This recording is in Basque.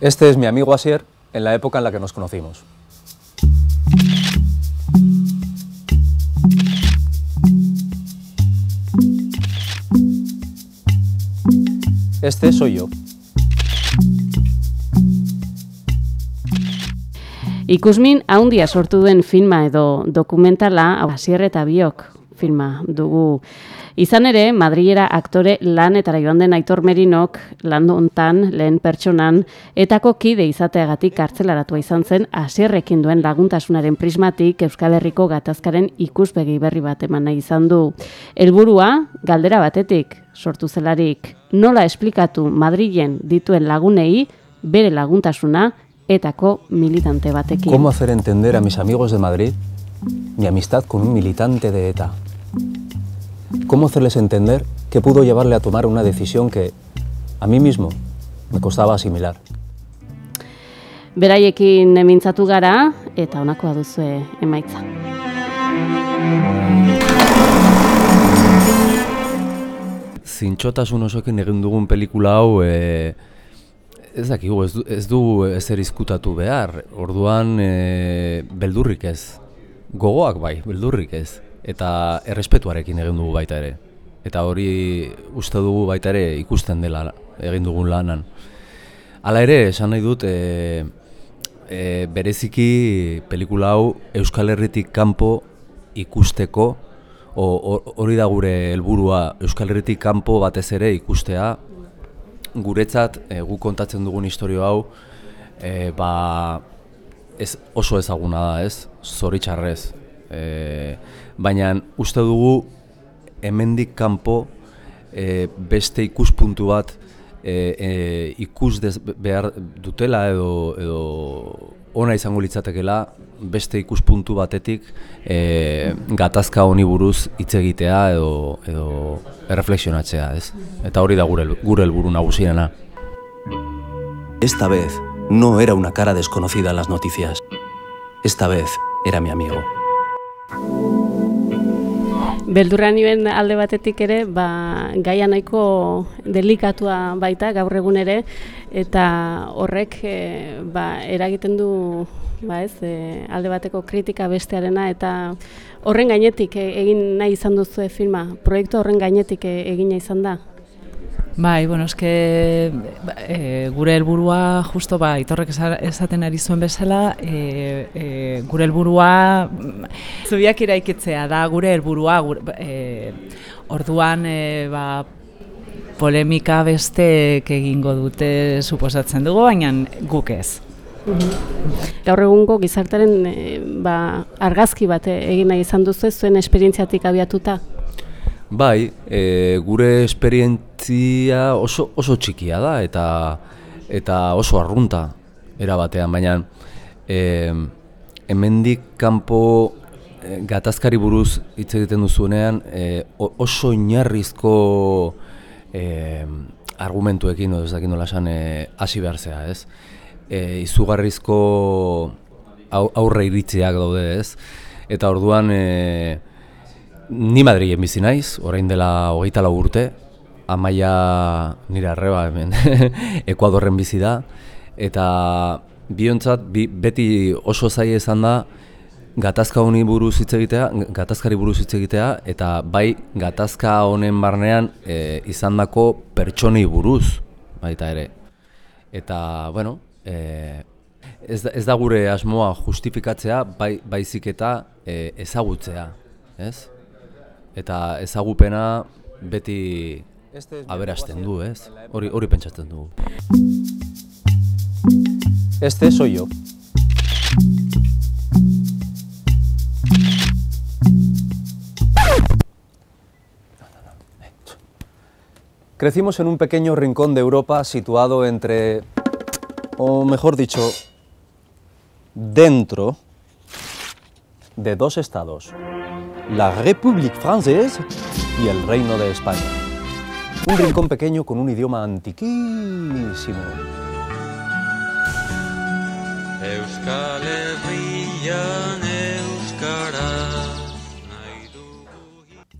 Este es mi amigo Asier en la época en la que nos conocimos. Este soy yo. Ikusmin haundia sortu duen filma edo dokumentala Asier eta Biok filma dugu. Izan ere, Madrilera aktore lan eta joan den Aitor Merinok lan hontan lehen pertsonan etako kide izateagatik kartzelaratua izan zen Asierrekin duen laguntasunaren prismatik Euskal Herriko gatazkaren ikuspegi berri bat eman nahi izan du. Helburua galdera batetik sortu zelarik nola esplikatu Madrilen dituen lagunei bere laguntasuna etako militante batekin. ¿Cómo hacer entender a mis amigos de Madrid mi amistad con un militante de ETA? ¿Cómo hacerles entender que pudo llevarle a tomar una decisión que a mí mismo me costaba asimilar? Beraiekin mintzatu gara eta honakoa duzue emaitza. Zintxotasun osokin egin dugun pelikula hau e, ez dakigu, ez du, ez du ezer izkutatu behar. Orduan e, beldurrik ez. Gogoak bai, beldurrik ez. Eta errespetuarekin egin dugu baita ere. Eta hori uste dugu baita ere ikusten dela egin dugun lanan. Hala ere, esan nahi dut, e, e, bereziki pelikula hau Euskal Herritik kanpo ikusteko, hori da gure helburua Euskal Herritik kanpo batez ere ikustea, guretzat e, gu kontatzen dugun historio hau e, ba, ez, oso ezaguna da, ez? Zoritxarrez. E, baina uste dugu hemendik kanpo e, beste ikuspuntu bat e, e, ikus behar dutela edo, edo ona izango litzatekela beste ikuspuntu batetik e, gatazka honi buruz hitz egitea edo, edo erreflexionatzea, ez? Eta hori da gure gure helburu nagusiena. Esta vez no era una cara desconocida en las noticias. Esta vez era mi amigo. Beldurra nioen alde batetik ere, ba, gaia nahiko delikatua baita gaur egun ere, eta horrek e, ba, eragiten du ba ez, e, alde bateko kritika bestearena, eta horren gainetik e, egin nahi izan duzu filma, proiektu horren gainetik e, egina izan da? Bai, bueno, eske e, gure helburua justo ba itorrek esaten ari zuen bezala, e, e, gure helburua zubiak iraikitzea da gure helburua. E, orduan e, ba, polemika beste egingo dute suposatzen dugu, baina guk ez. Gaur egungo gizartaren e, ba, argazki bat egin nahi izan duzu zuen esperientziatik abiatuta? Bai, e, gure esperientzia oso, oso txikia da eta eta oso arrunta era batean, baina e, hemendik kanpo e, gatazkari buruz hitz egiten duzunean e, oso inarrizko e, argumentuekin edo ez dakit nola esan e, hasi behar zea, ez? E, izugarrizko aurre iritziak daude, ez? Eta orduan e, Ni Madrilen bizi naiz, orain dela hogeita lau urte, amaia nire arreba hemen Ekuadorren bizi da, eta biontzat bi, beti oso zai izan da gatazka honi buruz hitz egitea, gatazkari buruz hitz egitea, eta bai gatazka honen barnean e, izandako pertsonei buruz baita ere. Eta, bueno, e, ez, da, ez da gure asmoa justifikatzea, bai, baizik eta e, ezagutzea, ez? Eta ezagupena beti aberasten du, ez? Hori hori pentsatzen dugu. Este soy yo. Crecimos en un pequeño rincón de Europa situado entre, o mejor dicho, dentro de dos estados. La République française y el Reino de España. Un rincón pequeño con un idioma antiquísimo.